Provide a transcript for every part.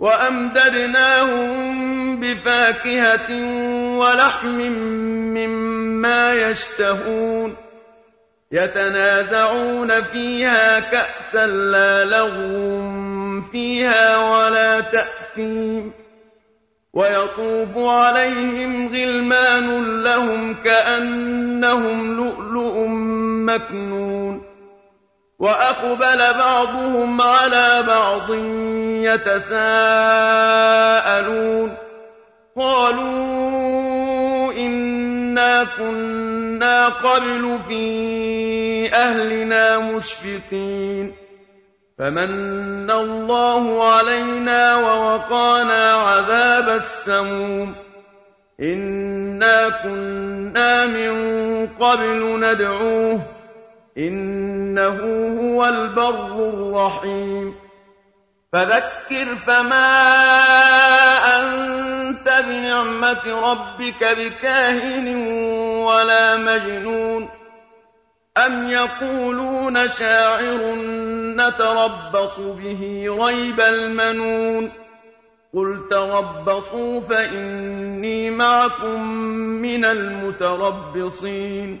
وأمددناهم بفاكهة ولحم مما يشتهون يتنازعون فيها كأسا لا لغو فيها ولا تأثيم ويطوف عليهم غلمان لهم كأنهم لؤلؤ مكنون وأقبل بعضهم على بعض يتساءلون. قالوا إنا كنا قبل في أهلنا مشفقين. فمن الله علينا ووقانا عذاب السموم. إنا كنا من قبل ندعوه. إنه هو البر الرحيم. فذكر فما أنت بنعمة ربك بكاهن ولا مجنون. أم يقولون شاعر نتربص به ريب المنون. قل تربصوا فإني معكم من المتربصين.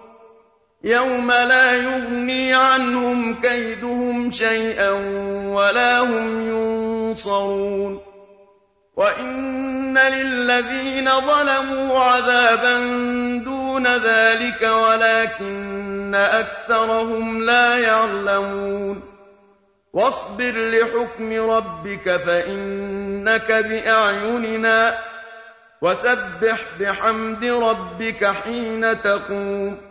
يَوْمَ لَا يُغْنِي عَنْهُمْ كَيْدُهُمْ شَيْئًا وَلَا هُمْ يُنصَرُونَ وَإِنَّ لِلَّذِينَ ظَلَمُوا عَذَابًا دُونَ ذَٰلِكَ وَلَٰكِنَّ أَكْثَرَهُمْ لَا يَعْلَمُونَ وَاصْبِرْ لِحُكْمِ رَبِّكَ فَإِنَّكَ بِأَعْيُنِنَا ۖ وَسَبِّحْ بِحَمْدِ رَبِّكَ حِينَ تَقُومُ